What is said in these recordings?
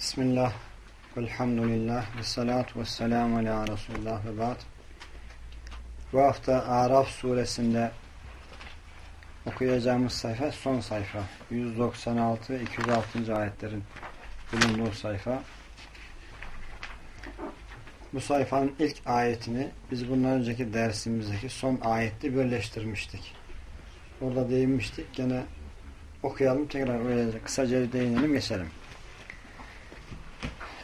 Bismillah, velhamdülillah, ve salatu ve selamu ala Resulullah ve ba'd. Bu hafta Araf suresinde okuyacağımız sayfa son sayfa. 196 ve 206. ayetlerin bulunduğu sayfa. Bu sayfanın ilk ayetini biz bundan önceki dersimizdeki son ayette birleştirmiştik. Orada değinmiştik. Gene okuyalım tekrar öyle kısaca değinelim geçelim.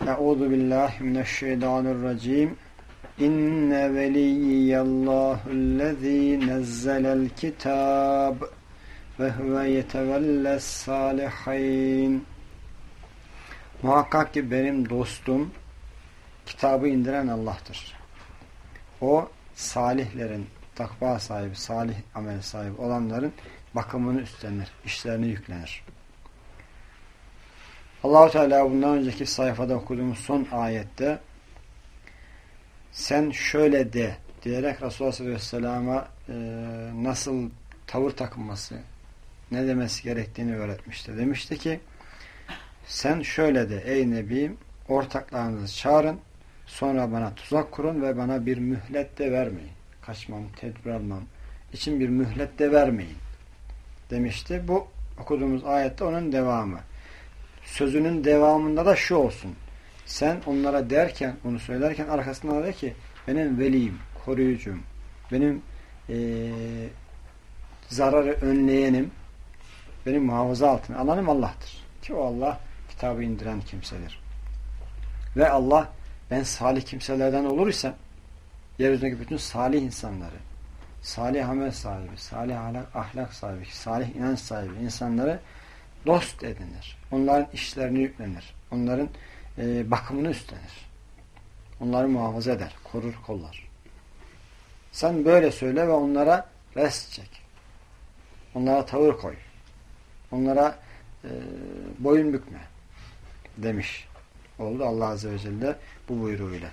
Euzu billahi mineşşeytanirracim. İnne veliyyallahüllezî nezzelel kitab ve huve yetevelles salihin. Muhakkak ki benim dostum kitabı indiren Allah'tır. O salihlerin, takva sahibi, salih amel sahibi olanların bakımını üstlenir, işlerini yüklenir. Allahu Teala bundan önceki sayfada okuduğumuz son ayette sen şöyle de diyerek Resulullah sallallahu aleyhi ve sellem'e e, nasıl tavır takınması, ne demesi gerektiğini öğretmişti. Demişti ki sen şöyle de ey Nebim ortaklarınızı çağırın sonra bana tuzak kurun ve bana bir mühlet de vermeyin. Kaçmam, tedbir almam için bir mühlet de vermeyin demişti. Bu okuduğumuz ayette onun devamı sözünün devamında da şu olsun. Sen onlara derken, onu söylerken arkasında de ki benim veliyim, koruyucum, benim e, zararı önleyenim, benim muhafaza altına alanım Allah'tır. Ki o Allah kitabı indiren kimsedir. Ve Allah ben salih kimselerden olur ise yeryüzündeki bütün salih insanları, salih amel sahibi, salih ahlak, ahlak sahibi, salih inanç sahibi insanları dost edinir. Onların işlerini yüklenir. Onların e, bakımını üstlenir. Onları muhafaza eder. Korur, kollar. Sen böyle söyle ve onlara rest çek. Onlara tavır koy. Onlara e, boyun bükme demiş oldu Allah Azze ve Celle bu buyruğuyla.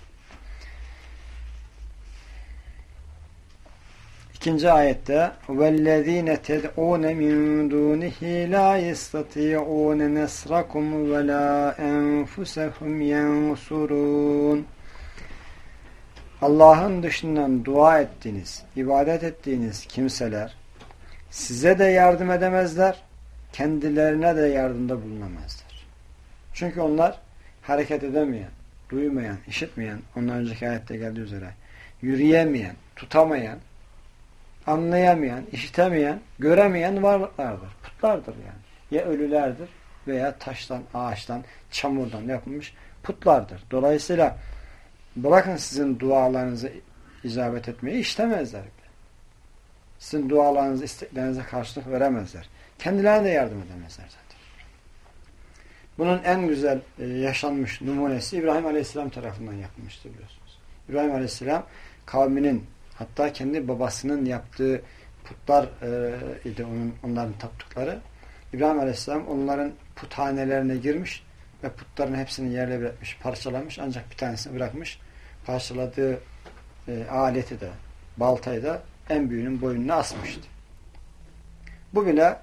İkinci ayette وَالَّذ۪ينَ تَدْعُونَ مِنْ دُونِهِ لَا يَسْتَطِيعُونَ نَسْرَكُمْ وَلَا أَنْفُسَهُمْ يَنْصُرُونَ Allah'ın dışından dua ettiğiniz, ibadet ettiğiniz kimseler size de yardım edemezler, kendilerine de yardımda bulunamazlar. Çünkü onlar hareket edemeyen, duymayan, işitmeyen, ondan önceki ayette geldiği üzere, yürüyemeyen, tutamayan, anlayamayan, işitemeyen, göremeyen varlıklardır. Putlardır yani. Ya ölülerdir veya taştan, ağaçtan, çamurdan yapılmış putlardır. Dolayısıyla bırakın sizin dualarınızı icabet etmeyi işlemezler. Sizin dualarınızı, isteklerinize karşılık veremezler. Kendilerine de yardım edemezler zaten. Bunun en güzel e, yaşanmış numunesi İbrahim Aleyhisselam tarafından yapılmıştır biliyorsunuz. İbrahim Aleyhisselam kavminin Hatta kendi babasının yaptığı putlar e, idi onun, onların taptıkları. İbrahim Aleyhisselam onların puthanelerine girmiş ve putların hepsini yerle bir etmiş, parçalamış ancak bir tanesini bırakmış. Parçaladığı e, aleti de, baltayı da en büyüğünün boynuna asmıştı. Bu bile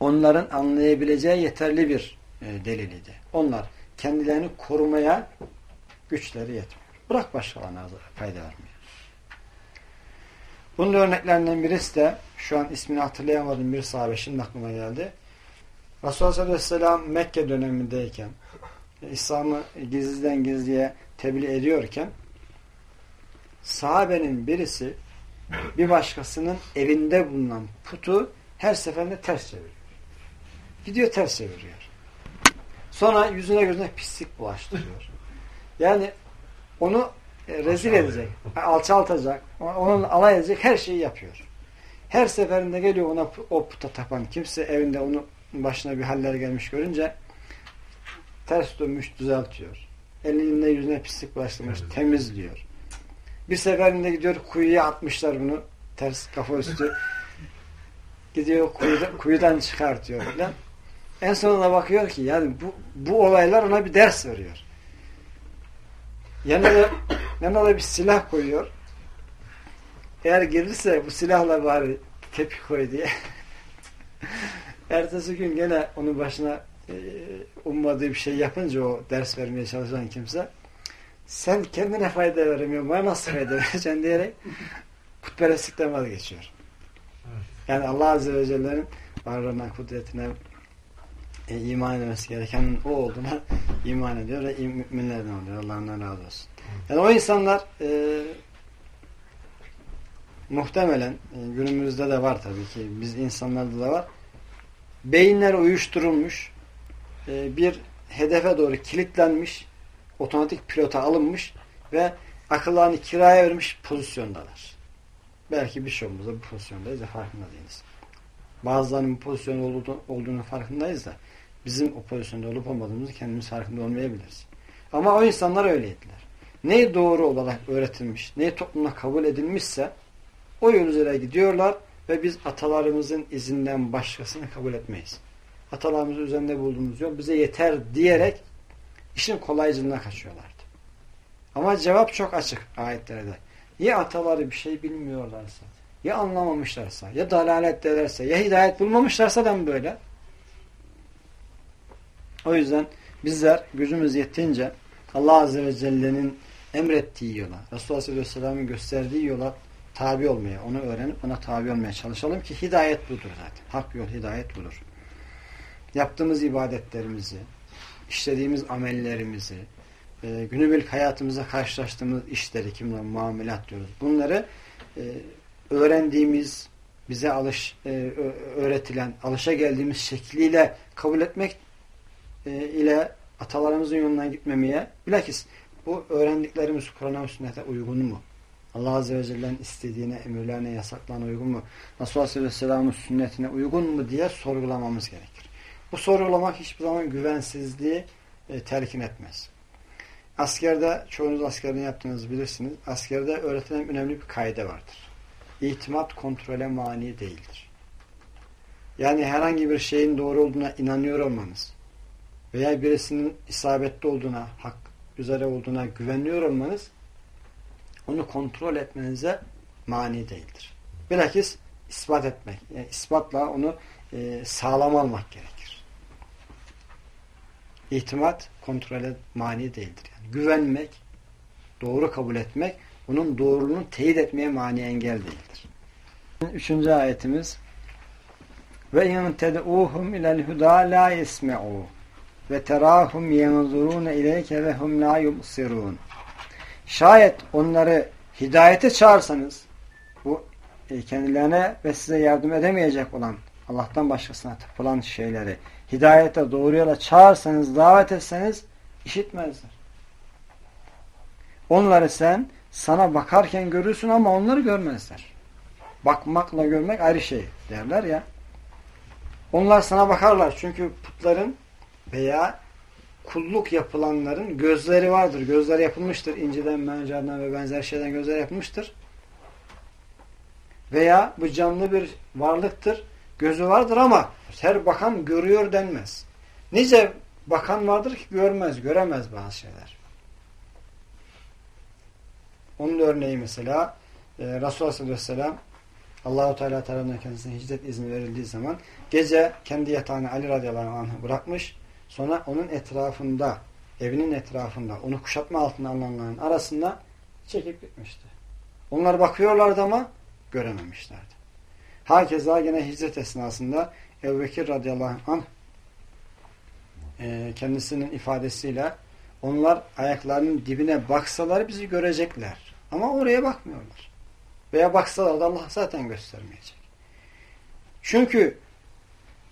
onların anlayabileceği yeterli bir e, deliliydi. Onlar kendilerini korumaya güçleri yetmiyor. Bırak başkalarına fayda vermiyor. Bunun örneklerinden birisi de şu an ismini hatırlayamadığım bir sahabe şimdi aklıma geldi. Resulullah sallallahu aleyhi ve sellem Mekke dönemindeyken İslam'ı gizliden gizliye tebliğ ediyorken sahabenin birisi bir başkasının evinde bulunan putu her seferinde ters çeviriyor. Gidiyor ters çeviriyor. Sonra yüzüne gözüne pislik bulaştırıyor. Yani onu rezil edecek, alçaltacak, onun alay edecek her şeyi yapıyor. Her seferinde geliyor ona o puta tapan kimse evinde onun başına bir haller gelmiş görünce ters dönmüş düzeltiyor. Elinde yüzüne pislik bulaştırmış, evet. temizliyor. Bir seferinde gidiyor kuyuya atmışlar bunu ters kafa üstü. Gidiyor kuyudan, kuyudan çıkartıyor falan. En sonunda bakıyor ki yani bu, bu olaylar ona bir ders veriyor. Yanına yanına bir silah koyuyor. Eğer gelirse bu silahla bari tepki koy diye. Ertesi gün gene onun başına e, ummadığı bir şey yapınca o ders vermeye çalışan kimse sen kendine fayda veremiyorsun bana nasıl fayda vereceksin diyerek putperestlikten vazgeçiyor. Yani Allah Azze ve Celle'nin varlığına, kudretine e, iman edilmesi gereken o olduğuna iman ediyor ve müminlerden oluyor. Allah'ından razı olsun. Yani o insanlar e, muhtemelen e, günümüzde de var tabii ki biz insanlarda da var. Beyinler uyuşturulmuş e, bir hedefe doğru kilitlenmiş otomatik pilota alınmış ve akıllarını kiraya vermiş pozisyondalar. Belki bir birçoğumuz da bu pozisyondayız da farkında değiliz. Bazılarının bu olduğunu farkındayız da bizim o pozisyonda olup olmadığımızı kendimiz farkında olmayabiliriz. Ama o insanlar öyleydiler. Ne doğru olarak öğretilmiş, ne toplumda kabul edilmişse o yol üzere gidiyorlar ve biz atalarımızın izinden başkasını kabul etmeyiz. Atalarımızın üzerinde bulduğumuz yol bize yeter diyerek işin kolaycılığına kaçıyorlardı. Ama cevap çok açık ayetlerde. Ya ataları bir şey bilmiyorlarsa, ya anlamamışlarsa, ya dalalettelerse, ya hidayet bulmamışlarsa da böyle? O yüzden bizler gücümüz yettiğince Allah Azze ve Celle'nin emrettiği yola, Resulullah Aleyhisselam'ın gösterdiği yola tabi olmaya, onu öğrenip ona tabi olmaya çalışalım ki hidayet budur zaten. Hak yol hidayet budur. Yaptığımız ibadetlerimizi, işlediğimiz amellerimizi, e, günübirlik hayatımıza karşılaştığımız işleri, kimle muamelat diyoruz. Bunları e, öğrendiğimiz, bize alış e, öğretilen, alışa geldiğimiz şekliyle kabul etmek e, ile atalarımızın yolundan gitmemeye, bilakis bu öğrendiklerimiz Kur'an'a ve sünnete uygun mu? Allah Azze ve Celle'nin istediğine, emirlerine, yasaklarına uygun mu? Resulullah Aleyhisselam'ın sünnetine uygun mu diye sorgulamamız gerekir. Bu sorgulamak hiçbir zaman güvensizliği e, telkin etmez. Askerde, çoğunuz askerden yaptığınızı bilirsiniz. Askerde öğretilen önemli bir kaide vardır. İtimat kontrole mani değildir. Yani herhangi bir şeyin doğru olduğuna inanıyor olmanız veya birisinin isabetli olduğuna, hak üzere olduğuna güveniyor olmanız onu kontrol etmenize mani değildir. Bilakis ispat etmek, yani ispatla onu e, sağlam almak gerekir. İtimat kontrole mani değildir. Yani güvenmek, doğru kabul etmek, onun doğruluğunu teyit etmeye mani engel değildir. Üçüncü ayetimiz ve in ted'uhum ilel huda la yesme'u ve terahum yenzurun ileyke ve hum la yubsirun. Şayet onları hidayete çağırsanız bu e, kendilerine ve size yardım edemeyecek olan Allah'tan başkasına tapılan şeyleri hidayete doğru yola çağırsanız, davet etseniz işitmezler. Onları sen sana bakarken görürsün ama onları görmezler. Bakmakla görmek ayrı şey derler ya. Onlar sana bakarlar çünkü putların veya kulluk yapılanların gözleri vardır. Gözler yapılmıştır. İnciden, mencerden ve benzer şeyden gözler yapılmıştır. Veya bu canlı bir varlıktır. Gözü vardır ama her bakan görüyor denmez. Nice bakan vardır ki görmez, göremez bazı şeyler. Onun örneği mesela e, Resulullah sallallahu aleyhi ve sellem Allahu Teala tarafından kendisine hicret izni verildiği zaman gece kendi yatağını Ali radıyallahu anh bırakmış Sonra onun etrafında, evinin etrafında, onu kuşatma altına alınanların arasında çekip gitmişti. Onlar bakıyorlardı ama görememişlerdi. Hakeza gene hicret esnasında Ebu Bekir radıyallahu anh e, kendisinin ifadesiyle onlar ayaklarının dibine baksalar bizi görecekler. Ama oraya bakmıyorlar. Veya baksalar da Allah zaten göstermeyecek. Çünkü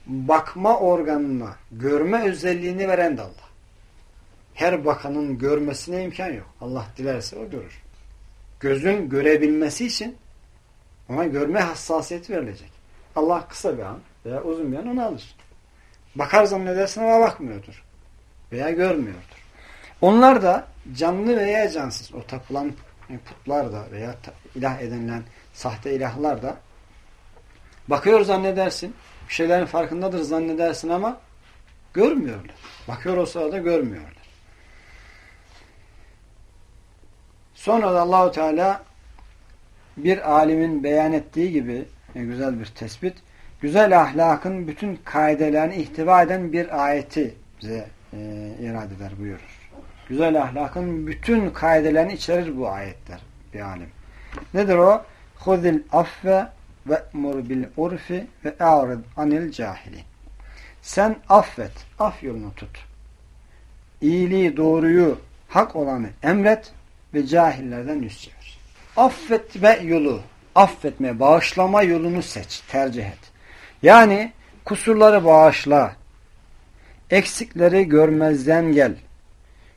bakma organına görme özelliğini veren de Allah. Her bakanın görmesine imkan yok. Allah dilerse o görür. Gözün görebilmesi için ona görme hassasiyeti verilecek. Allah kısa bir an veya uzun bir an onu alır. Bakar zannedersin ama bakmıyordur. Veya görmüyordur. Onlar da canlı veya cansız o tapılan putlar da veya ilah edinilen sahte ilahlar da bakıyor zannedersin bir şeylerin farkındadır zannedersin ama görmüyorlar. Bakıyor o sırada görmüyorlar. Sonra da Allahu Teala bir alimin beyan ettiği gibi güzel bir tespit güzel ahlakın bütün kaidelerini ihtiva eden bir ayeti bize e, irade eder buyurur. Güzel ahlakın bütün kaidelerini içerir bu ayetler bir alim. Nedir o? Huzil affe ve mur bil urfi ve a'rid anil cahili. Sen affet, af yolunu tut. İyiliği, doğruyu, hak olanı emret ve cahillerden yüz çevir. Affetme yolu, affetme, bağışlama yolunu seç, tercih et. Yani kusurları bağışla, eksikleri görmezden gel,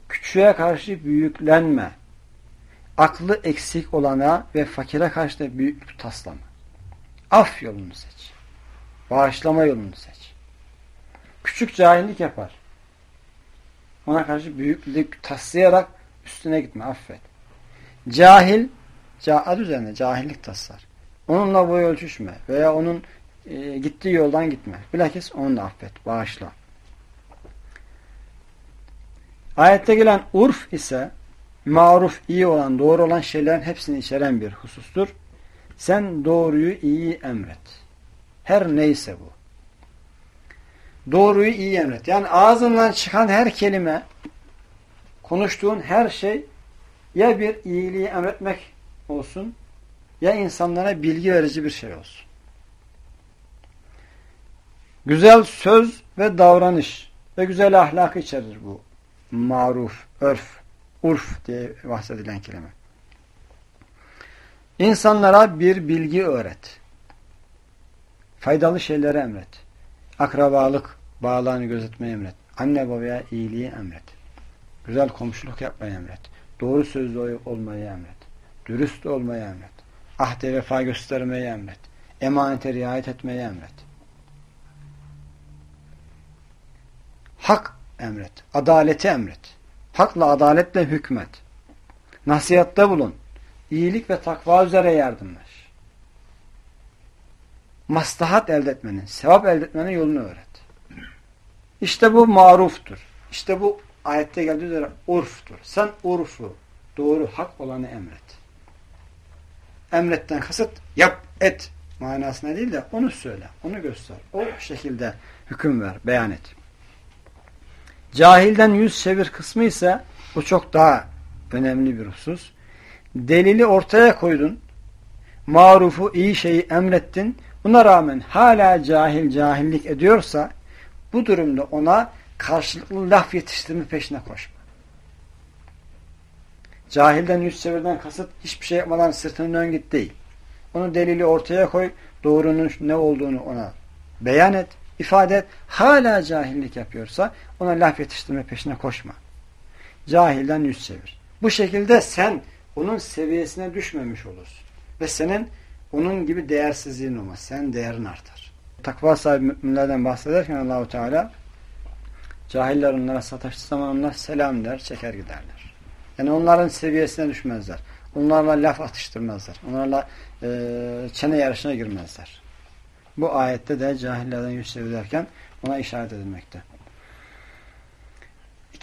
küçüğe karşı büyüklenme, aklı eksik olana ve fakire karşı da büyük taslama. Af yolunu seç. Bağışlama yolunu seç. Küçük cahillik yapar. Ona karşı büyüklük taslayarak üstüne gitme, affet. Cahil, adı üzerine cahillik taslar. Onunla boy ölçüşme veya onun e, gittiği yoldan gitme. Bilakis onu da affet, bağışla. Ayette gelen urf ise maruf, iyi olan, doğru olan şeylerin hepsini içeren bir husustur. Sen doğruyu iyi emret. Her neyse bu. Doğruyu iyi emret. Yani ağzından çıkan her kelime, konuştuğun her şey ya bir iyiliği emretmek olsun ya insanlara bilgi verici bir şey olsun. Güzel söz ve davranış ve güzel ahlak içerir bu. Maruf, örf, urf diye bahsedilen kelime. İnsanlara bir bilgi öğret. Faydalı şeyleri emret. Akrabalık bağlarını gözetmeyi emret. Anne babaya iyiliği emret. Güzel komşuluk yapmayı emret. Doğru sözlü olmayı emret. Dürüst olmayı emret. Ahde vefa göstermeyi emret. Emanete riayet etmeyi emret. Hak emret. Adaleti emret. Hakla adaletle hükmet. Nasihatte bulun. İyilik ve takva üzere yardımlaş. Maslahat elde etmenin, sevap elde etmenin yolunu öğret. İşte bu maruftur. İşte bu ayette geldiği üzere urftur. Sen urfu, doğru, hak olanı emret. Emretten kasıt yap, et manasına değil de onu söyle, onu göster. O şekilde hüküm ver, beyan et. Cahilden yüz çevir kısmı ise bu çok daha önemli bir husus. Delili ortaya koydun. Marufu, iyi şeyi emrettin. Buna rağmen hala cahil cahillik ediyorsa bu durumda ona karşılıklı laf yetiştirme peşine koşma. Cahilden yüz çevirden kasıt hiçbir şey yapmadan sırtını dön git değil. Onu delili ortaya koy, doğrunun ne olduğunu ona beyan et, ifade et. Hala cahillik yapıyorsa ona laf yetiştirme peşine koşma. Cahilden yüz çevir. Bu şekilde sen onun seviyesine düşmemiş olursun. Ve senin onun gibi değersizliğin olmaz. Sen değerin artar. Takva sahibi müminlerden bahsederken Allahu Teala cahiller onlara sataştığı zaman onlar selam der, çeker giderler. Yani onların seviyesine düşmezler. Onlarla laf atıştırmazlar. Onlarla e, çene yarışına girmezler. Bu ayette de cahillerden yüz çevirirken ona işaret edilmekte.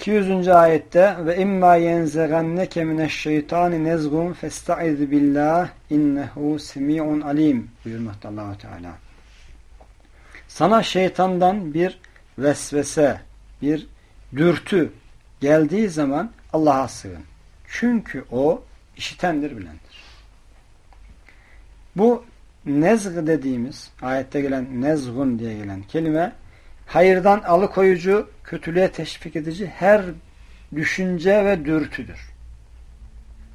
200. ayette ve imma yenzeganneke mineşşeytani nezgun festaiz billah innehu semi'un alim buyurmakta Allahu Teala. Sana şeytandan bir vesvese, bir dürtü geldiği zaman Allah'a sığın. Çünkü o işitendir, bilendir. Bu nezg dediğimiz, ayette gelen nezgun diye gelen kelime hayırdan alıkoyucu, kötülüğe teşvik edici her düşünce ve dürtüdür.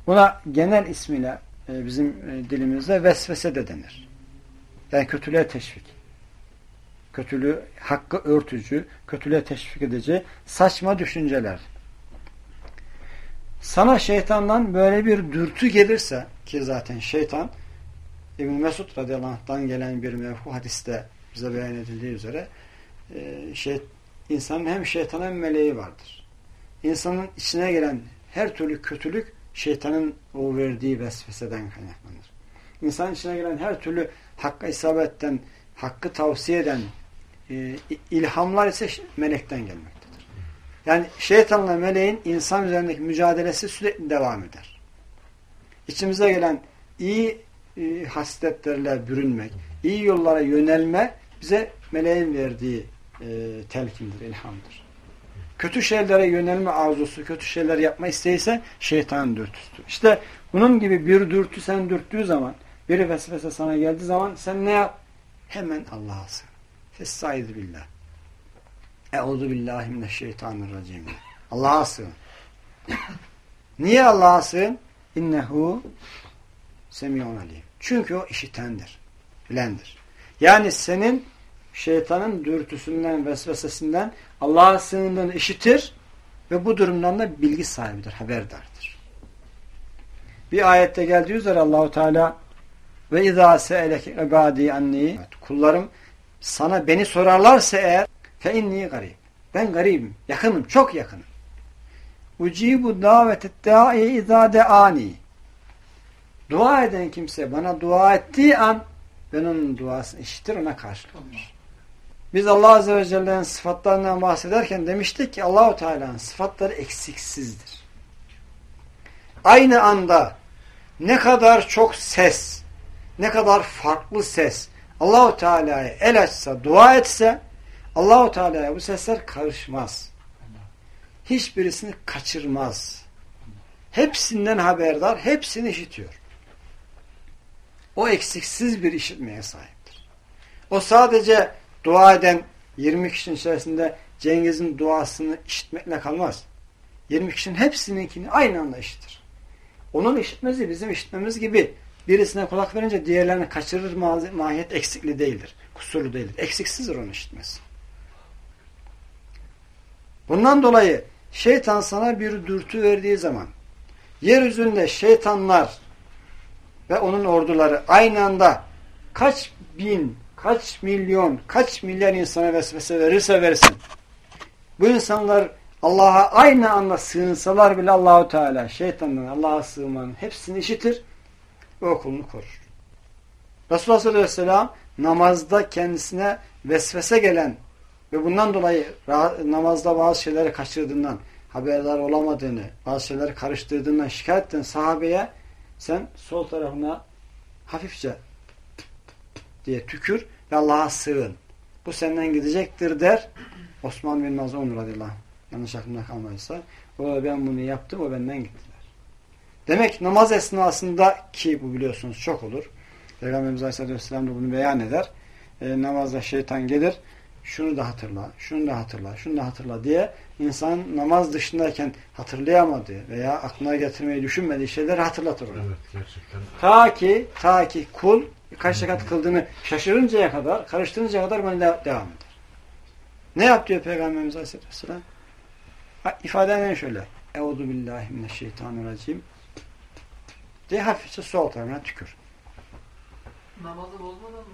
Buna genel ismiyle e, bizim e, dilimizde vesvese de denir. Yani kötülüğe teşvik. Kötülüğü, hakkı örtücü, kötülüğe teşvik edici saçma düşünceler. Sana şeytandan böyle bir dürtü gelirse ki zaten şeytan İbn Mesud radıyallahu anh'tan gelen bir mevhu hadiste bize beyan edildiği üzere e, şey, insanın hem şeytan hem meleği vardır. İnsanın içine gelen her türlü kötülük şeytanın o verdiği vesveseden kaynaklanır. İnsanın içine gelen her türlü hakka isabetten, hakkı tavsiye eden e, ilhamlar ise melekten gelmektedir. Yani şeytanla meleğin insan üzerindeki mücadelesi sürekli devam eder. İçimize gelen iyi e, hasletlerle bürünmek, iyi yollara yönelme bize meleğin verdiği e, telkindir, ilhamdır. Kötü şeylere yönelme arzusu, kötü şeyler yapma isteyse şeytanın dürtüsüdür. İşte bunun gibi bir dürtü sen dürttüğü zaman, bir vesvese sana geldiği zaman sen ne yap? Hemen Allah'a sığın. Festaizu billah. Euzu billahi mineşşeytanirracim. Allah'a sığın. Niye Allah'a sığın? İnnehu semiyun alim. Çünkü o işitendir. Bilendir. Yani senin şeytanın dürtüsünden, vesvesesinden Allah'a sığındığını işitir ve bu durumdan da bilgi sahibidir, haberdardır. Bir ayette geldiği üzere Allahu Teala ve izâ se'eleke ibâdî anni kullarım sana beni sorarlarsa eğer fe inni garib. Ben garibim, yakınım, çok yakınım. Ucibu davetet da'i izâ de'ani. Dua eden kimse bana dua ettiği an ben onun duasını işitir ona karşılık verir. Biz Allah Azze ve Celle'nin sıfatlarından bahsederken demiştik ki Allahu Teala'nın sıfatları eksiksizdir. Aynı anda ne kadar çok ses, ne kadar farklı ses Allahu Teala'ya el açsa, dua etse Allahu Teala'ya bu sesler karışmaz. Hiçbirisini kaçırmaz. Hepsinden haberdar, hepsini işitiyor. O eksiksiz bir işitmeye sahiptir. O sadece dua eden 20 kişinin içerisinde Cengiz'in duasını işitmekle kalmaz. 20 kişinin hepsininkini aynı anda işitir. Onun işitmesi bizim işitmemiz gibi birisine kulak verince diğerlerini kaçırır mahiyet eksikli değildir. Kusurlu değildir. Eksiksizdir onun işitmesi. Bundan dolayı şeytan sana bir dürtü verdiği zaman yeryüzünde şeytanlar ve onun orduları aynı anda kaç bin, kaç milyon, kaç milyar insana vesvese verirse versin. Bu insanlar Allah'a aynı anda sığınsalar bile Allahu Teala şeytandan Allah'a sığınmanın hepsini işitir ve okulunu korur. Resulullah sallallahu aleyhi ve sellem namazda kendisine vesvese gelen ve bundan dolayı namazda bazı şeyleri kaçırdığından, haberdar olamadığını, bazı şeyleri karıştırdığından şikayet eden sahabeye sen sol tarafına hafifçe diye tükür ve Allah'a sığın. Bu senden gidecektir der. Osman bin Mazun radıyallahu anh. Yanlış aklımda kalmayırsa. O ben bunu yaptım o benden gittiler. Demek namaz esnasında ki bu biliyorsunuz çok olur. Peygamberimiz Aleyhisselatü Vesselam da bunu beyan eder. E, namazda şeytan gelir. Şunu da hatırla, şunu da hatırla, şunu da hatırla diye insan namaz dışındayken hatırlayamadığı veya aklına getirmeyi düşünmediği şeyleri hatırlatır. Evet, gerçekten. Ta ki, ta ki kul kaç rekat kıldığını şaşırıncaya kadar, karıştırıncaya kadar böyle devam eder. Ne yap diyor Peygamberimiz Aleyhisselatü Vesselam? İfadenin şöyle. Euzu billahi mineşşeytanirracim diye hafifçe sol tarafına tükür. Namazı bozmadan mı?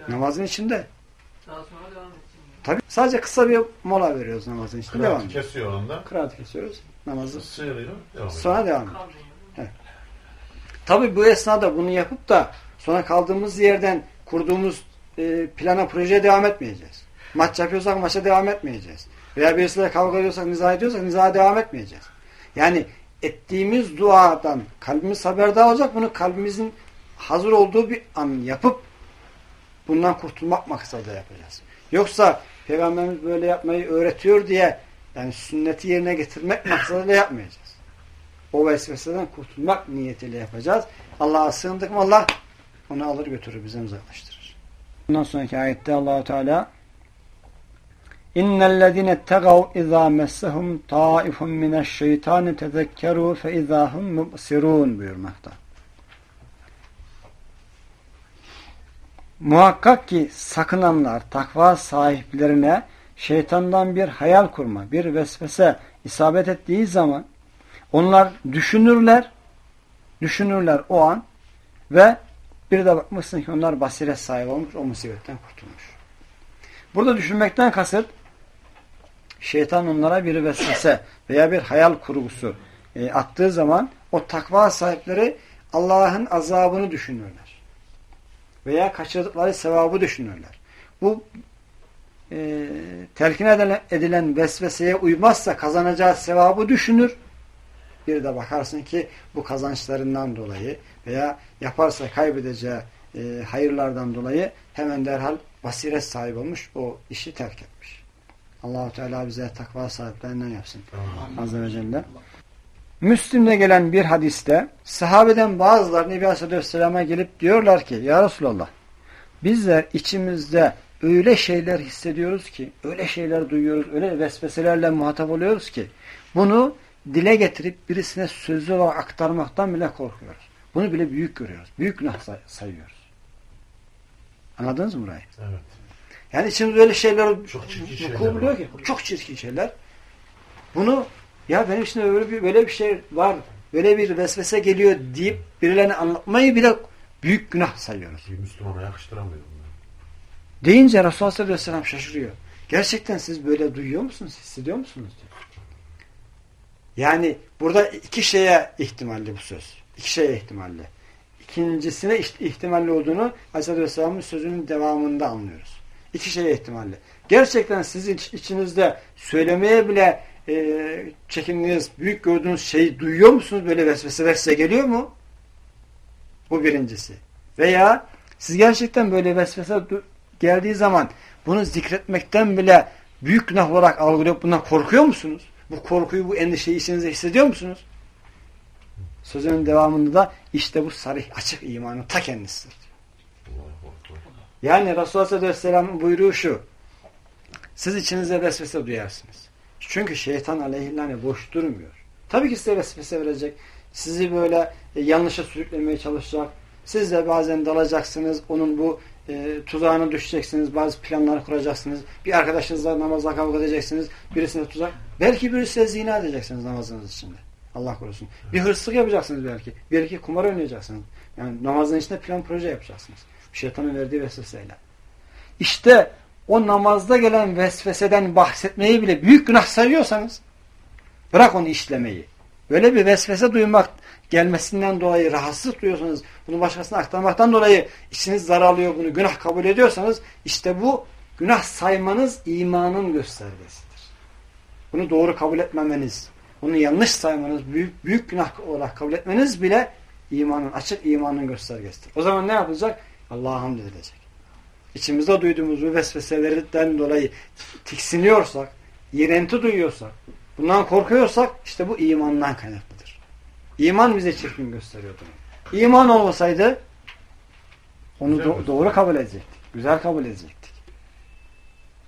Yani, Namazın içinde. Daha sonra devam edeceğim. Tabi sadece kısa bir mola veriyoruz namazın içinde. Kıraat devam kesiyor ondan. Kıraat kesiyoruz. Namazı sıyırıyor. Devam sonra devam ediyor. Evet. Tabi bu esnada bunu yapıp da sonra kaldığımız yerden kurduğumuz e, plana projeye devam etmeyeceğiz. Maç yapıyorsak maça devam etmeyeceğiz. Veya birisiyle kavga ediyorsak, nizah ediyorsak nizaha devam etmeyeceğiz. Yani ettiğimiz duadan kalbimiz haberdar olacak. Bunu kalbimizin hazır olduğu bir an yapıp bundan kurtulmak maksadıyla yapacağız. Yoksa Peygamberimiz böyle yapmayı öğretiyor diye yani sünneti yerine getirmek maksadıyla yapmayacağız. O vesveseden kurtulmak niyetiyle yapacağız. Allah'a sığındık mı Allah onu alır götürür bize uzaklaştırır. Bundan sonraki ayette Allahu Teala İnnellezîne ettegav izâ messehum taifun mineşşeytâni tezekkerû fe izâhum mubsirûn buyurmakta. Muhakkak ki sakınanlar takva sahiplerine şeytandan bir hayal kurma, bir vesvese isabet ettiği zaman onlar düşünürler, düşünürler o an ve bir de bakmışsın ki onlar basiret sahibi olmuş, o musibetten kurtulmuş. Burada düşünmekten kasıt şeytan onlara bir vesvese veya bir hayal kurgusu e, attığı zaman o takva sahipleri Allah'ın azabını düşünürler. Veya kaçırdıkları sevabı düşünürler. Bu e, telkin edilen, edilen vesveseye uymazsa kazanacağı sevabı düşünür. Bir de bakarsın ki bu kazançlarından dolayı veya yaparsa kaybedeceği e, hayırlardan dolayı hemen derhal basiret sahibi olmuş. O işi terk etmiş. Allahu Teala bize takva sahiplerinden yapsın. Azze ve Celle. Müslim'de gelen bir hadiste sahabeden bazıları Nebi Aleyhisselam'a gelip diyorlar ki Ya Resulallah bizler içimizde öyle şeyler hissediyoruz ki, öyle şeyler duyuyoruz, öyle vesveselerle muhatap oluyoruz ki bunu dile getirip birisine sözlü olarak aktarmaktan bile korkuyoruz. Bunu bile büyük görüyoruz. Büyük günah sayıyoruz. Anladınız mı burayı? Evet. Yani içimizde öyle şeyler çok çirkin şeyler ki. Çok çirkin şeyler. Bunu ya benim için öyle bir, böyle bir şey var, böyle bir vesvese geliyor deyip birilerine anlatmayı bile büyük günah sayıyoruz. Bir Müslümana yakıştıramıyorum. Deyince Resulullah sallallahu aleyhi ve sellem şaşırıyor. Gerçekten siz böyle duyuyor musunuz, hissediyor musunuz? diyor. Yani burada iki şeye ihtimalli bu söz. İki şeye ihtimalli. İkincisine ihtimalli olduğunu Aleyhisselatü Vesselam'ın sözünün devamında anlıyoruz. İki şeye ihtimalli. Gerçekten sizin içinizde söylemeye bile e, çekindiğiniz, büyük gördüğünüz şeyi duyuyor musunuz? Böyle vesveseler size geliyor mu? Bu birincisi. Veya siz gerçekten böyle vesvese geldiği zaman bunu zikretmekten bile büyük günah olarak algılayıp bundan korkuyor musunuz? Bu korkuyu, bu endişeyi içinizde hissediyor musunuz? Sözünün devamında da işte bu sarih, açık imanın ta kendisidir. Yani Resulullah Aleyhisselam'ın buyruğu şu. Siz içinizde vesvese duyarsınız. Çünkü şeytan aleyhillâne boş durmuyor. Tabii ki size vesvese verecek. Sizi böyle e, yanlışa sürüklemeye çalışacak. Siz de bazen dalacaksınız. Onun bu e, tuzağına düşeceksiniz. Bazı planlar kuracaksınız. Bir arkadaşınızla namazla kavga edeceksiniz. Birisine tuzak. Belki birisiyle zina edeceksiniz namazınız içinde. Allah korusun. Bir hırsızlık yapacaksınız belki. Belki kumar oynayacaksınız. Yani namazın içinde plan proje yapacaksınız. Şeytanın verdiği vesveseyle. İşte o namazda gelen vesveseden bahsetmeyi bile büyük günah sayıyorsanız bırak onu işlemeyi. Böyle bir vesvese duymak gelmesinden dolayı rahatsız duyuyorsanız, bunu başkasına aktarmaktan dolayı içiniz zararlıyor, bunu günah kabul ediyorsanız işte bu günah saymanız imanın göstergesidir. Bunu doğru kabul etmemeniz, bunu yanlış saymanız, büyük, büyük günah olarak kabul etmeniz bile imanın, açık imanın göstergesidir. O zaman ne yapılacak? Allah'a hamd edilecek. İçimizde duyduğumuz bu vesveselerden dolayı tiksiniyorsak, iğrenti duyuyorsak, bundan korkuyorsak işte bu imandan kaynaklıdır. İman bize çirkin gösteriyordu. İman olmasaydı onu do doğru kabul edecektik. Güzel kabul edecektik.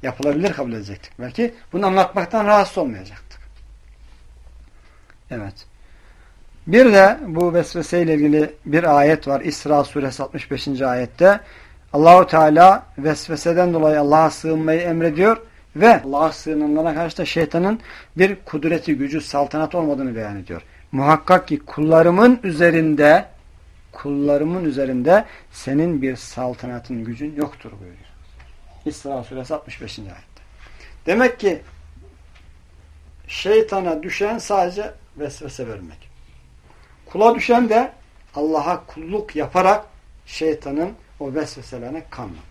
Yapılabilir kabul edecektik. Belki bunu anlatmaktan rahatsız olmayacaktık. Evet. Bir de bu vesvese ile ilgili bir ayet var. İsra suresi 65. ayette Allahu Teala vesveseden dolayı Allah'a sığınmayı emrediyor ve Allah'a sığınanlara karşı da şeytanın bir kudreti, gücü, saltanat olmadığını beyan ediyor. Muhakkak ki kullarımın üzerinde kullarımın üzerinde senin bir saltanatın, gücün yoktur buyuruyor. İsra suresi 65. ayette. Demek ki şeytana düşen sadece vesvese vermek. Kula düşen de Allah'a kulluk yaparak şeytanın o vesveselerine kanmamak.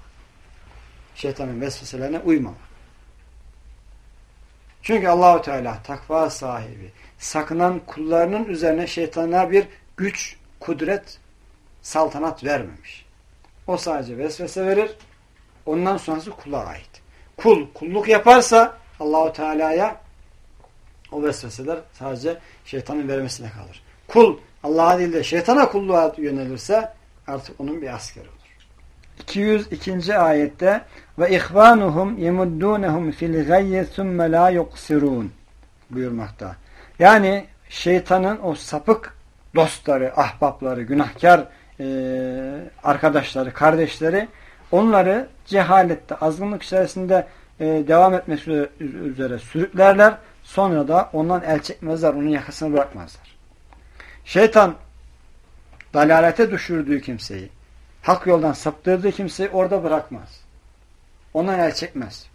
Şeytanın vesveselerine uymamak. Çünkü Allahu Teala takva sahibi, sakınan kullarının üzerine şeytana bir güç, kudret, saltanat vermemiş. O sadece vesvese verir. Ondan sonrası kula ait. Kul kulluk yaparsa Allahu Teala'ya o vesveseler sadece şeytanın vermesine kalır. Kul Allah'a değil de şeytana kulluğa yönelirse artık onun bir askeri olur. 202. ayette ve ihvanuhum yemuddunhum fil gayyi thumme la yuqsirun buyurmakta. Yani şeytanın o sapık dostları, ahbapları, günahkar arkadaşları, kardeşleri onları cehalette, azgınlık içerisinde devam etmesi üzere sürüklerler. Sonra da ondan el çekmezler, onun yakasını bırakmazlar. Şeytan dalalete düşürdüğü kimseyi, hak yoldan saptırdığı kimseyi orada bırakmaz. Ondan el çekmez.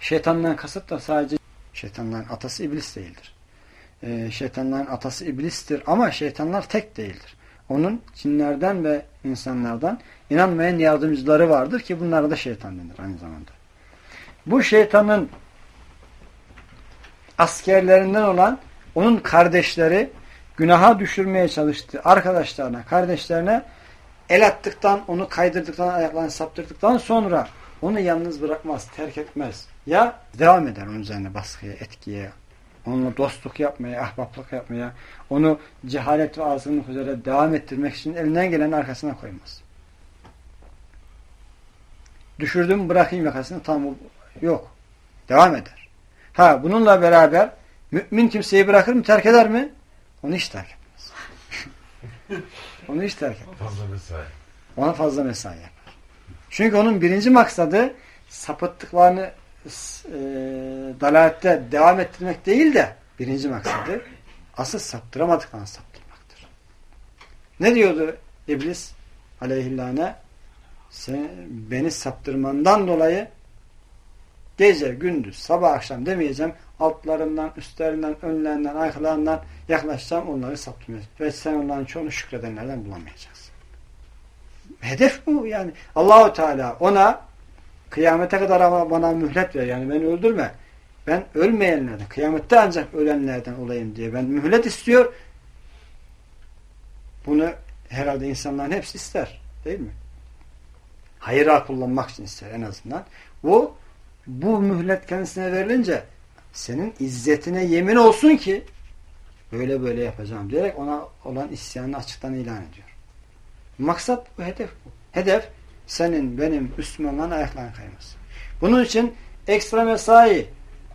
Şeytandan kasıt da sadece şeytanların atası iblis değildir. Ee, şeytanların atası iblistir ama şeytanlar tek değildir. Onun cinlerden ve insanlardan inanmayan yardımcıları vardır ki bunlara da şeytan denir aynı zamanda. Bu şeytanın askerlerinden olan onun kardeşleri günaha düşürmeye çalıştığı arkadaşlarına, kardeşlerine el attıktan, onu kaydırdıktan, ayaklarını saptırdıktan sonra onu yalnız bırakmaz, terk etmez. Ya devam eder onun üzerine baskıya, etkiye, onunla dostluk yapmaya, ahbaplık yapmaya, onu cehalet ve azgınlık üzere devam ettirmek için elinden gelen arkasına koymaz. Düşürdüm bırakayım yakasını tamam yok. Devam eder. Ha bununla beraber mümin kimseyi bırakır mı terk eder mi? Onu hiç terk etmez. Onu hiç terk etmez. Fazla mesai. Ona fazla mesai yapar. Çünkü onun birinci maksadı sapıttıklarını e, dalalette devam ettirmek değil de birinci maksadı asıl saptıramadıklarını saptırmaktır. Ne diyordu İblis aleyhillâne? Sen, beni saptırmandan dolayı gece, gündüz, sabah, akşam demeyeceğim. Altlarından, üstlerinden, önlerinden, arkalarından yaklaşacağım onları saptırmayacağım. Ve sen onların çoğunu şükredenlerden bulamayacaksın. Hedef bu yani. Allahu Teala ona kıyamete kadar ama bana mühlet ver. Yani beni öldürme. Ben ölmeyenlerden, kıyamette ancak ölenlerden olayım diye ben mühlet istiyor. Bunu herhalde insanların hepsi ister. Değil mi? Hayıra kullanmak için ister en azından. Bu bu mühlet kendisine verilince senin izzetine yemin olsun ki böyle böyle yapacağım diyerek ona olan isyanını açıktan ilan ediyor. Maksat bu, hedef bu. Hedef senin, benim, Müslümanların ayaklarına kayması. Bunun için ekstra mesai,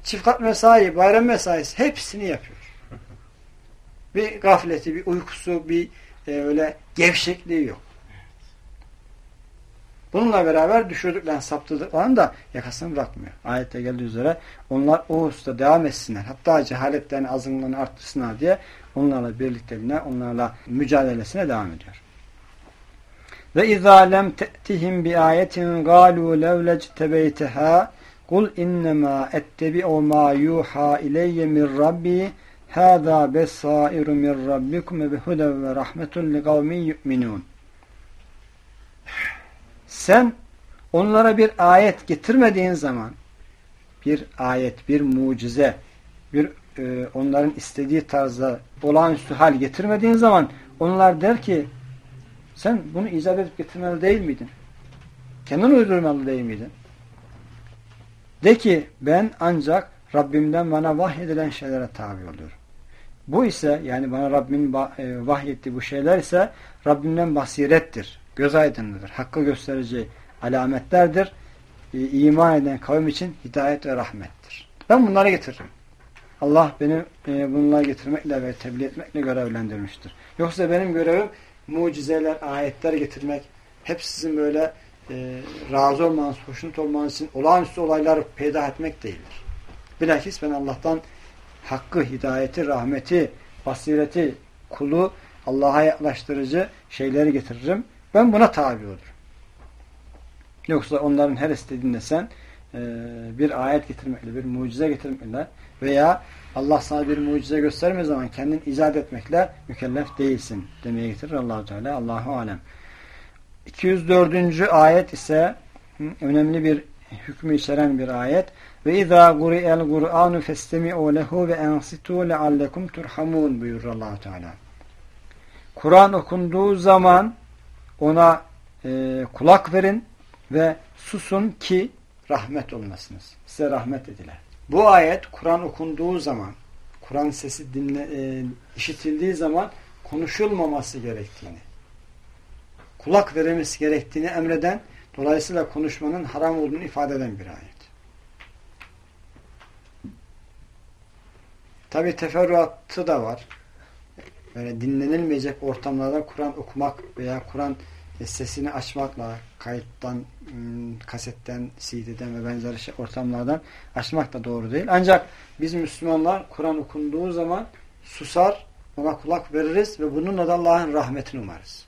çift kat mesai, bayram mesaisi hepsini yapıyor. Bir gafleti, bir uykusu, bir e, öyle gevşekliği yok. Bununla beraber düşürdüklerini, saptırdıklarını da yakasını bırakmıyor. Ayette geldiği üzere onlar o hususta devam etsinler. Hatta cehaletlerini, azınlığını arttırsınlar diye onlarla birlikteliğine, onlarla mücadelesine devam ediyor. Ve izâ lem te'tihim bi ayetin gâlû levlectebeyteha kul innemâ ettebi'u mâ yuhâ ileyye min rabbi hâzâ besâiru min rabbikum ve hudev ve rahmetun li kavmin yu'minûn sen onlara bir ayet getirmediğin zaman bir ayet, bir mucize, bir e, onların istediği tarzda olağanüstü hal getirmediğin zaman onlar der ki sen bunu icat edip getirmeli değil miydin? Kendin uydurmalı değil miydin? De ki ben ancak Rabbimden bana vahyedilen şeylere tabi oluyorum. Bu ise yani bana Rabbimin e, vahyettiği bu şeyler ise Rabbimden basirettir göz aydınlıdır. Hakkı gösterici alametlerdir. E, iman eden kavim için hidayet ve rahmettir. Ben bunları getiririm. Allah beni e, bunları getirmekle ve tebliğ etmekle görevlendirmiştir. Yoksa benim görevim mucizeler, ayetler getirmek, hep sizin böyle e, razı olmanız, hoşnut olmanız için olağanüstü olaylar peyda etmek değildir. Bilakis ben Allah'tan hakkı, hidayeti, rahmeti, basireti, kulu Allah'a yaklaştırıcı şeyleri getiririm. Ben buna tabi olurum. Yoksa onların her istediğinde sen e, bir ayet getirmekle, bir mucize getirmekle veya Allah sana bir mucize gösterme zaman kendin icat etmekle mükellef değilsin demeye getirir allah Teala. Allahu Alem. 204. ayet ise önemli bir hükmü içeren bir ayet. Ve izâ guri'el Kur'anu festemi'u lehu ve ensitu leallekum turhamun buyurur allah Teala. Kur'an okunduğu zaman ona e, kulak verin ve susun ki rahmet olmasınız. Size rahmet ediler. Bu ayet Kur'an okunduğu zaman, Kur'an sesi dinle, e, işitildiği zaman konuşulmaması gerektiğini, kulak verilmesi gerektiğini emreden, dolayısıyla konuşmanın haram olduğunu ifade eden bir ayet. Tabi teferruatı da var. Böyle dinlenilmeyecek ortamlarda Kur'an okumak veya Kur'an sesini açmakla kayıttan, ıı, kasetten, CD'den ve benzeri şey, ortamlardan açmak da doğru değil. Ancak biz Müslümanlar Kur'an okunduğu zaman susar, ona kulak veririz ve bununla da Allah'ın rahmetini umarız.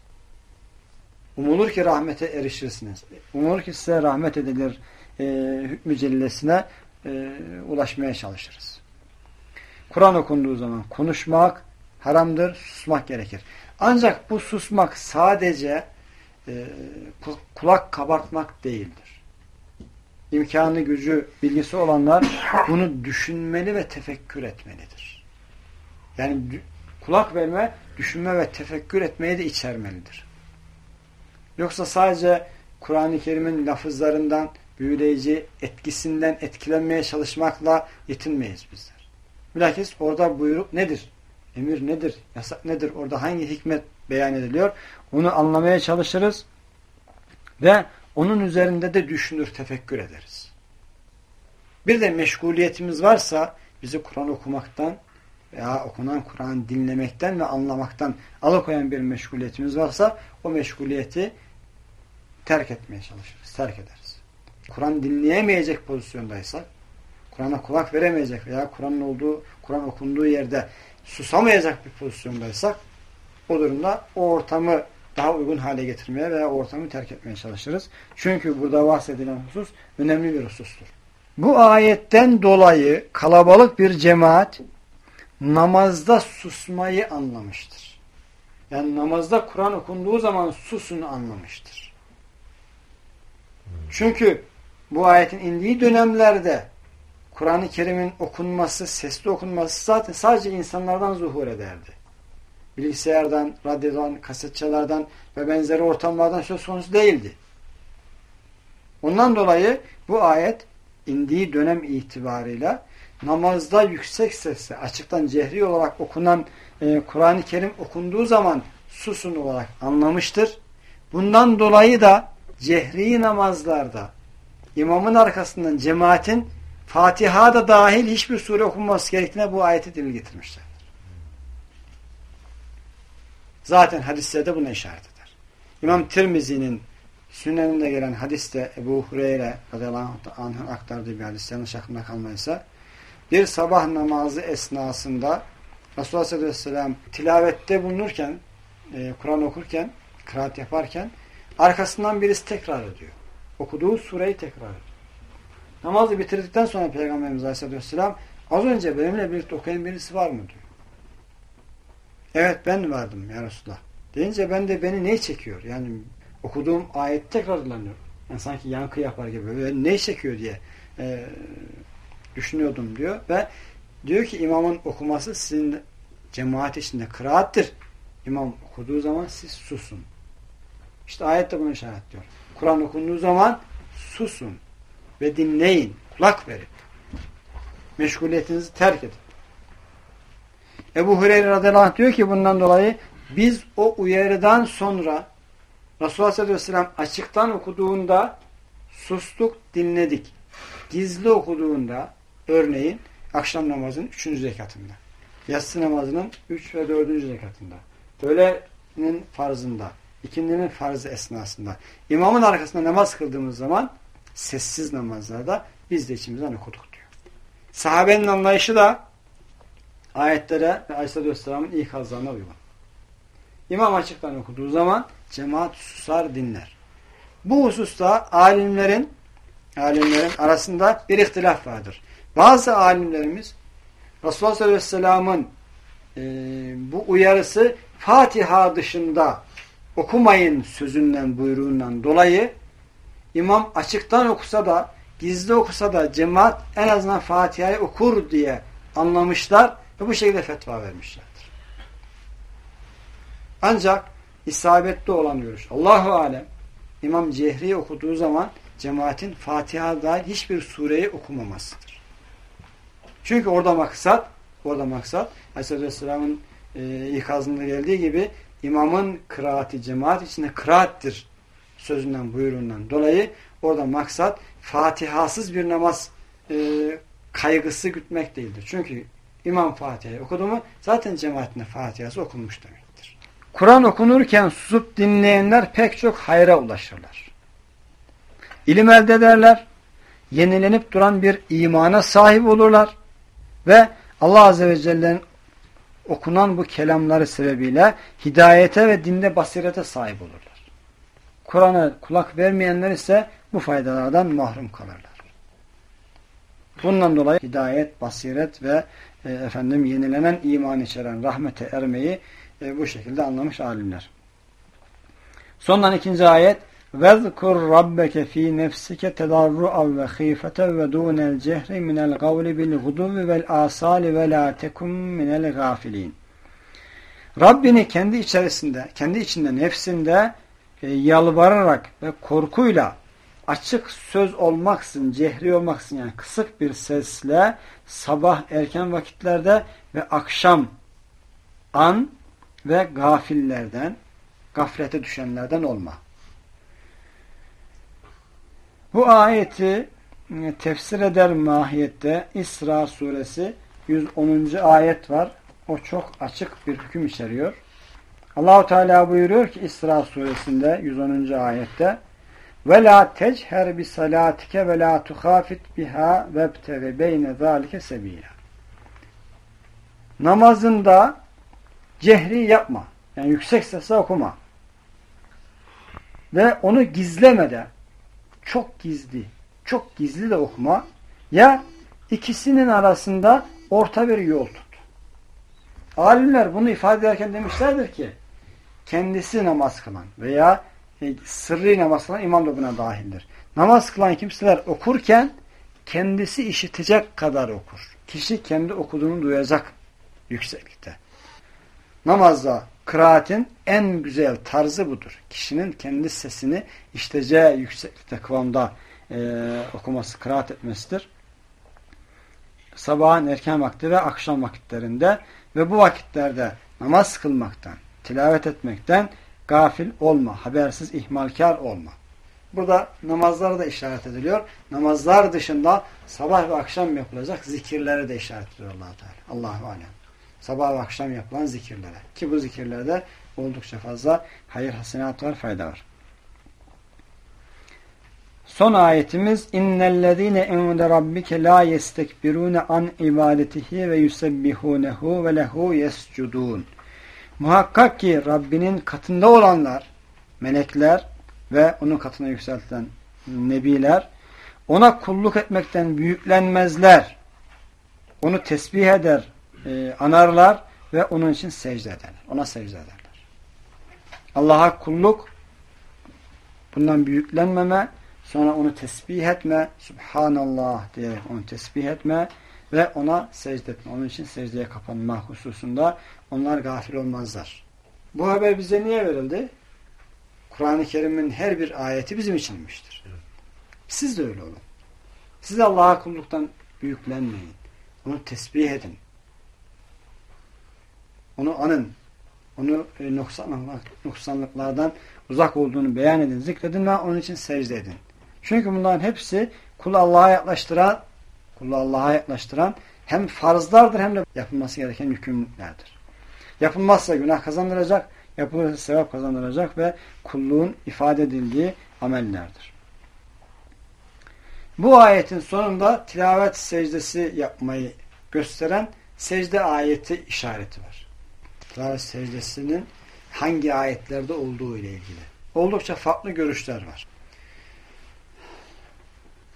Umulur ki rahmete erişirsiniz. Umulur ki size rahmet edilir e, hükmü cellesine e, ulaşmaya çalışırız. Kur'an okunduğu zaman konuşmak haramdır, susmak gerekir. Ancak bu susmak sadece e, kulak kabartmak değildir. İmkanı, gücü, bilgisi olanlar bunu düşünmeli ve tefekkür etmelidir. Yani kulak verme, düşünme ve tefekkür etmeyi de içermelidir. Yoksa sadece Kur'an-ı Kerim'in lafızlarından, büyüleyici etkisinden etkilenmeye çalışmakla yetinmeyiz bizler. Bilakis orada buyruk nedir? Emir nedir? Yasak nedir? Orada hangi hikmet beyan ediliyor? Onu anlamaya çalışırız ve onun üzerinde de düşünür, tefekkür ederiz. Bir de meşguliyetimiz varsa bizi Kur'an okumaktan veya okunan Kur'an dinlemekten ve anlamaktan alıkoyan bir meşguliyetimiz varsa o meşguliyeti terk etmeye çalışırız, terk ederiz. Kur'an dinleyemeyecek pozisyondaysak, Kur'an'a kulak veremeyecek veya Kur'an'ın olduğu, Kur'an okunduğu yerde susamayacak bir pozisyondaysak o durumda o ortamı daha uygun hale getirmeye veya ortamı terk etmeye çalışırız. Çünkü burada bahsedilen husus önemli bir husustur. Bu ayetten dolayı kalabalık bir cemaat namazda susmayı anlamıştır. Yani namazda Kur'an okunduğu zaman susun anlamıştır. Çünkü bu ayetin indiği dönemlerde Kur'an-ı Kerim'in okunması, sesli okunması zaten sadece insanlardan zuhur ederdi. Bilgisayardan, radyodan, kasetçalardan ve benzeri ortamlardan söz konusu değildi. Ondan dolayı bu ayet indiği dönem itibarıyla namazda yüksek sesle açıktan cehri olarak okunan e, Kur'an-ı Kerim okunduğu zaman susun olarak anlamıştır. Bundan dolayı da cehri namazlarda imamın arkasından cemaatin Fatiha'da dahil hiçbir sure okunması gerektiğine bu ayeti dil getirmişlerdir. Zaten hadislerde buna işaret eder. İmam Tirmizi'nin Sünneninde gelen hadiste Ebu Hureyre radıyallahu anh'ın aktardığı bir hadis yanlış aklımda kalmaysa bir sabah namazı esnasında Resulullah sallallahu aleyhi ve sellem tilavette bulunurken e, Kur'an okurken kıraat yaparken arkasından birisi tekrar ediyor. Okuduğu sureyi tekrar ediyor. Namazı bitirdikten sonra Peygamberimiz aleyhissalatü vesselam az önce benimle birlikte okuyan birisi var mı diyor. Evet ben vardım ya Resulullah. Deyince ben de beni ne çekiyor? Yani okuduğum ayet tekrarlanıyor. Yani sanki yankı yapar gibi. Böyle ne çekiyor diye e, düşünüyordum diyor. Ve diyor ki imamın okuması sizin cemaat içinde kıraattir. İmam okuduğu zaman siz susun. İşte ayette bunu işaretliyor. Kur'an okunduğu zaman susun ve dinleyin. Kulak verin. Meşguliyetinizi terk edin. Ebu Hureyre radıyallahu anh diyor ki bundan dolayı biz o uyarıdan sonra Resulullah sallallahu aleyhi ve sellem açıktan okuduğunda sustuk, dinledik. Gizli okuduğunda örneğin akşam namazının üçüncü rekatında, yatsı namazının üç ve dördüncü rekatında, öğlenin farzında, ikindinin farzı esnasında, imamın arkasında namaz kıldığımız zaman sessiz namazlarda biz de içimizden okuduk diyor. Sahabenin anlayışı da ayetlere ve Aleyhisselam'ın ilk hazlarına uygun. İmam açıktan okuduğu zaman cemaat susar dinler. Bu hususta alimlerin alimlerin arasında bir ihtilaf vardır. Bazı alimlerimiz Resulullah sallallahu aleyhi ve e, bu uyarısı Fatiha dışında okumayın sözünden buyruğundan dolayı imam açıktan okusa da gizli okusa da cemaat en azından Fatiha'yı okur diye anlamışlar ve bu şekilde fetva vermişlerdir. Ancak isabetli olan görüş. Allahu alem İmam Cehri okuduğu zaman cemaatin Fatiha dahil hiçbir sureyi okumamasıdır. Çünkü orada maksat orada maksat Aleyhisselam'ın e, ikazında geldiği gibi imamın kıraati cemaat içinde kıraattir sözünden buyruğundan dolayı orada maksat Fatihasız bir namaz e, kaygısı gütmek değildir. Çünkü İmam Fatiha'yı okudu mu zaten cemaatinde Fatiha'sı okunmuş demektir. Kur'an okunurken susup dinleyenler pek çok hayra ulaşırlar. İlim elde ederler, yenilenip duran bir imana sahip olurlar ve Allah Azze ve Celle'nin okunan bu kelamları sebebiyle hidayete ve dinde basirete sahip olurlar. Kur'an'a kulak vermeyenler ise bu faydalardan mahrum kalırlar. Bundan dolayı hidayet, basiret ve e, efendim yenilenen iman içeren rahmete ermeyi e, bu şekilde anlamış alimler. Sondan ikinci ayet وَذْكُرْ رَبَّكَ ف۪ي نَفْسِكَ تَضَرُّعًا وَخِيفَةً وَدُونَ الْجَهْرِ مِنَ الْقَوْلِ بِالْغُدُوِّ وَالْآصَالِ وَلَا تَكُمْ مِنَ الْغَافِلِينَ Rabbini kendi içerisinde, kendi içinde, nefsinde e, yalvararak ve korkuyla açık söz olmaksın, cehri olmaksın yani kısık bir sesle sabah erken vakitlerde ve akşam an ve gafillerden, gaflete düşenlerden olma. Bu ayeti e, tefsir eder mahiyette İsra suresi 110. ayet var. O çok açık bir hüküm içeriyor. Allahu Teala buyuruyor ki İsra suresinde 110. ayette ve la techer bi salatike ve la tuhafit biha vebtege beyne zalike sebila. Namazında cehri yapma. Yani yüksek sesle okuma. Ve onu gizlemede çok gizli, çok gizli de okuma ya ikisinin arasında orta bir yol tut. Alimler bunu ifade ederken demişlerdir ki kendisi namaz kılan veya sırrı namaz imam da buna dahildir. Namaz kılan kimseler okurken kendisi işitecek kadar okur. Kişi kendi okuduğunu duyacak yükseklikte. Namazda kıraatin en güzel tarzı budur. Kişinin kendi sesini işiteceği yükseklikte kıvamda e, okuması, kıraat etmesidir. Sabahın erken vakti ve akşam vakitlerinde ve bu vakitlerde namaz kılmaktan, tilavet etmekten gafil olma, habersiz, ihmalkar olma. Burada namazlara da işaret ediliyor. Namazlar dışında sabah ve akşam yapılacak zikirlere de işaret ediyor allah Teala. Allahu Alem. Sabah ve akşam yapılan zikirlere. Ki bu zikirlerde oldukça fazla hayır, hasenat var, fayda var. Son ayetimiz innellezine inde rabbike la yestekbirune an ibadetihi ve yusebbihunehu ve lehu yescudun. Muhakkak ki Rabbinin katında olanlar, melekler ve onun katına yükseltilen nebiler ona kulluk etmekten büyüklenmezler. Onu tesbih eder, e, anarlar ve onun için secde ederler. Ona secde ederler. Allah'a kulluk bundan büyüklenmeme sonra onu tesbih etme Subhanallah diyerek onu tesbih etme ve ona secde etme. Onun için secdeye kapanma hususunda onlar gafil olmazlar. Bu haber bize niye verildi? Kur'an-ı Kerim'in her bir ayeti bizim içinmiştir. Siz de öyle olun. Siz Allah'a kulluktan büyüklenmeyin. Onu tesbih edin. Onu anın. Onu e, noksanlıklardan uzak olduğunu beyan edin, zikredin ve onun için secde edin. Çünkü bunların hepsi kulu Allah'a yaklaştıran kulu Allah'a yaklaştıran hem farzlardır hem de yapılması gereken yükümlerdir. Yapılmazsa günah kazandıracak, yapılırsa sevap kazandıracak ve kulluğun ifade edildiği amellerdir. Bu ayetin sonunda tilavet secdesi yapmayı gösteren secde ayeti işareti var. Tilavet secdesinin hangi ayetlerde olduğu ile ilgili. Oldukça farklı görüşler var.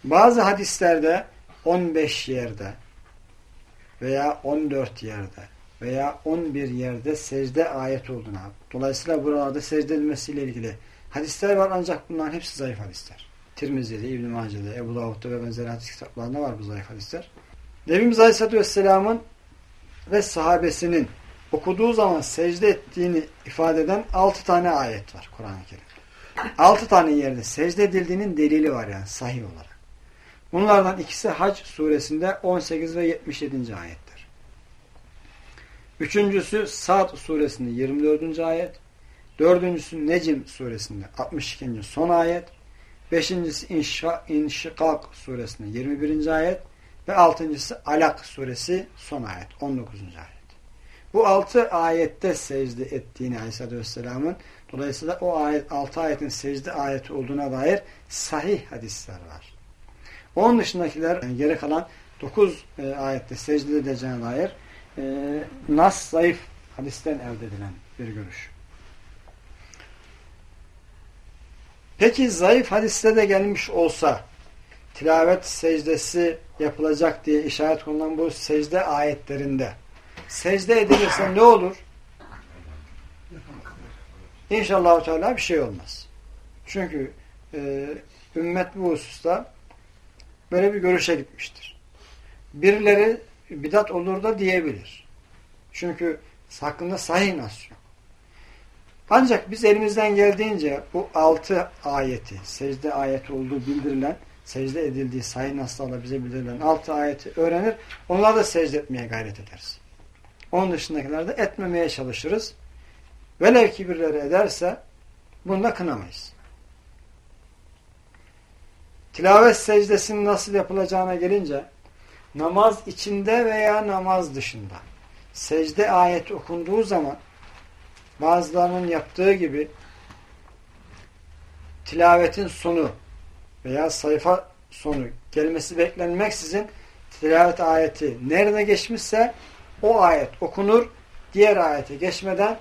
Bazı hadislerde 15 yerde veya 14 yerde veya 11 yerde secde ayet olduğuna. Dolayısıyla buralarda secde edilmesiyle ilgili hadisler var ancak bunların hepsi zayıf hadisler. Tirmizi'de, İbn-i Mace'de, Ebu Davud'da ve benzeri hadis kitaplarında var bu zayıf hadisler. Nebimiz Aleyhisselatü Vesselam'ın ve sahabesinin okuduğu zaman secde ettiğini ifade eden 6 tane ayet var Kur'an-ı Kerim. 6 tane yerde secde edildiğinin delili var yani sahih olarak. Bunlardan ikisi Hac suresinde 18 ve 77. ayetler. Üçüncüsü Sad suresinde 24. ayet. Dördüncüsü Necim suresinde 62. son ayet. Beşincisi İnşa, İnşikak suresinde 21. ayet. Ve altıncısı Alak suresi son ayet 19. ayet. Bu altı ayette secde ettiğini Aleyhisselatü Vesselam'ın dolayısıyla o ayet, altı ayetin secde ayeti olduğuna dair sahih hadisler var. Onun dışındakiler yani geri kalan 9 e, ayette secde edeceğine dair e, nas zayıf hadisten elde edilen bir görüş. Peki zayıf hadiste de gelmiş olsa tilavet secdesi yapılacak diye işaret konulan bu secde ayetlerinde secde edilirse ne olur? İnşallah Teala bir şey olmaz. Çünkü e, ümmet bu hususta böyle bir görüşe gitmiştir. Birileri bidat olur da diyebilir. Çünkü hakkında sahih nas yok. Ancak biz elimizden geldiğince bu altı ayeti, secde ayeti olduğu bildirilen, secde edildiği sahih naslarla bize bildirilen altı ayeti öğrenir. Onları da secde etmeye gayret ederiz. Onun dışındakiler de etmemeye çalışırız. Velev ki birileri ederse bunu da kınamayız. Tilavet secdesinin nasıl yapılacağına gelince namaz içinde veya namaz dışında secde ayeti okunduğu zaman bazılarının yaptığı gibi tilavetin sonu veya sayfa sonu gelmesi beklenmeksizin tilavet ayeti nerede geçmişse o ayet okunur. Diğer ayete geçmeden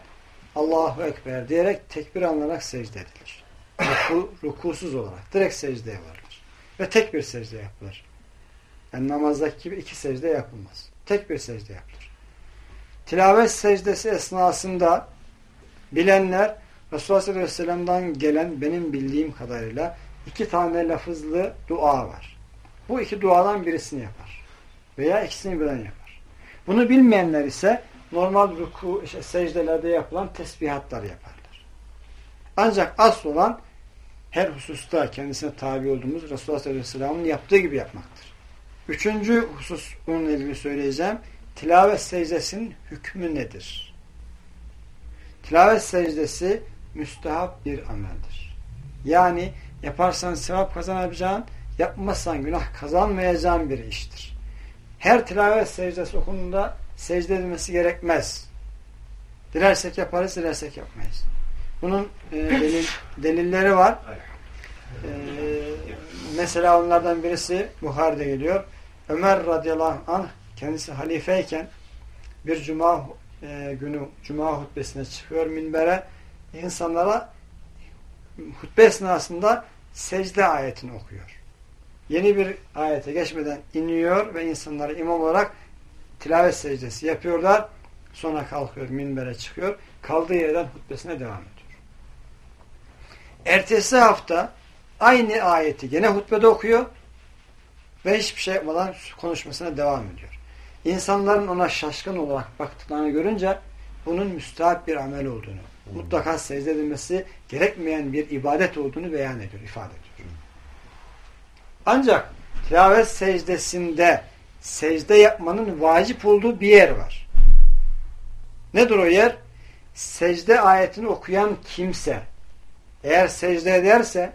Allahu Ekber diyerek tekbir alınarak secde edilir. Ruku, rukusuz olarak direkt secdeye varılır. Ve tek bir secde yapılır. Yani namazdaki gibi iki secde yapılmaz. Tek bir secde yapılır. Tilavet secdesi esnasında bilenler Resulullah sallallahu aleyhi ve sellem'den gelen benim bildiğim kadarıyla iki tane lafızlı dua var. Bu iki duadan birisini yapar. Veya ikisini birden yapar. Bunu bilmeyenler ise normal ruku, işte secdelerde yapılan tesbihatlar yaparlar. Ancak asıl olan her hususta kendisine tabi olduğumuz Resulullah sallallahu aleyhi ve sellem'in yaptığı gibi yapmaktır. Üçüncü husus bununla ilgili söyleyeceğim. Tilavet secdesinin hükmü nedir? Tilavet secdesi müstehap bir ameldir. Yani yaparsan sevap kazanabileceğin, yapmazsan günah kazanmayacağın bir iştir. Her tilavet secdesi okunduğunda secde edilmesi gerekmez. Dilersek yaparız, dilersek yapmayız. Bunun e, delil, delilleri var. E, mesela onlardan birisi Buhar'da geliyor. Ömer radıyallahu anh kendisi halifeyken bir cuma e, günü cuma hutbesine çıkıyor minbere insanlara hutbe esnasında secde ayetini okuyor. Yeni bir ayete geçmeden iniyor ve insanlara imam olarak tilavet secdesi yapıyorlar. Sonra kalkıyor, minbere çıkıyor. Kaldığı yerden hutbesine devam ediyor. Ertesi hafta aynı ayeti gene hutbede okuyor ve hiçbir şey yapmadan konuşmasına devam ediyor. İnsanların ona şaşkın olarak baktıklarını görünce bunun müstahap bir amel olduğunu, mutlaka secde edilmesi gerekmeyen bir ibadet olduğunu beyan ediyor, ifade ediyor. Ancak tilavet secdesinde secde yapmanın vacip olduğu bir yer var. Nedir o yer? Secde ayetini okuyan kimse eğer secde ederse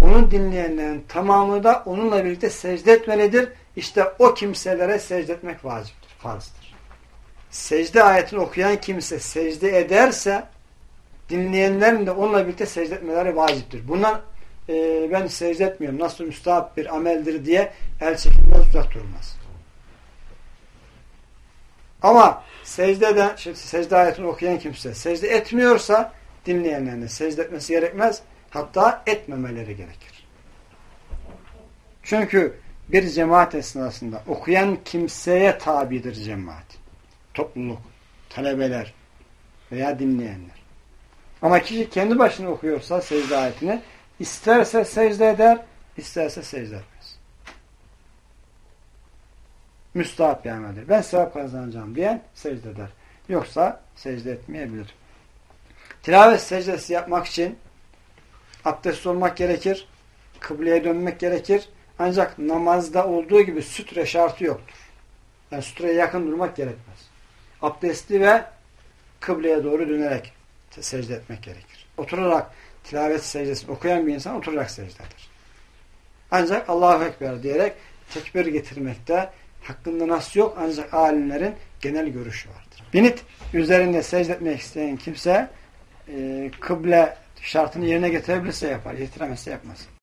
onun dinleyenlerin tamamı da onunla birlikte secde etmelidir. İşte o kimselere secde etmek vaciptir, farzdır. Secde ayetini okuyan kimse secde ederse dinleyenlerin de onunla birlikte secde etmeleri vaciptir. Bundan e, ben secde etmiyorum, nasıl müstahap bir ameldir diye el çekilmez uzak durmaz. Ama secdeden, şimdi secde ayetini okuyan kimse secde etmiyorsa dinleyenlerin de secde etmesi gerekmez. Hatta etmemeleri gerekir. Çünkü bir cemaat esnasında okuyan kimseye tabidir cemaat. Topluluk, talebeler veya dinleyenler. Ama kişi kendi başına okuyorsa secde ayetini isterse secde eder, isterse secde etmez. Müstahap bir ameldir. Ben sevap kazanacağım diyen secde eder. Yoksa secde etmeyebilir. Tilavet secdesi yapmak için abdest olmak gerekir. Kıbleye dönmek gerekir. Ancak namazda olduğu gibi sütre şartı yoktur. Yani sütreye yakın durmak gerekmez. Abdestli ve kıbleye doğru dönerek secde etmek gerekir. Oturarak tilavet secdesini okuyan bir insan oturarak secde eder. Ancak Allahu Ekber diyerek tekbir getirmekte hakkında nas yok ancak alimlerin genel görüşü vardır. Binit üzerinde secde etmek isteyen kimse e, kıble şartını yerine getirebilirse yapar, getiremezse yapmaz.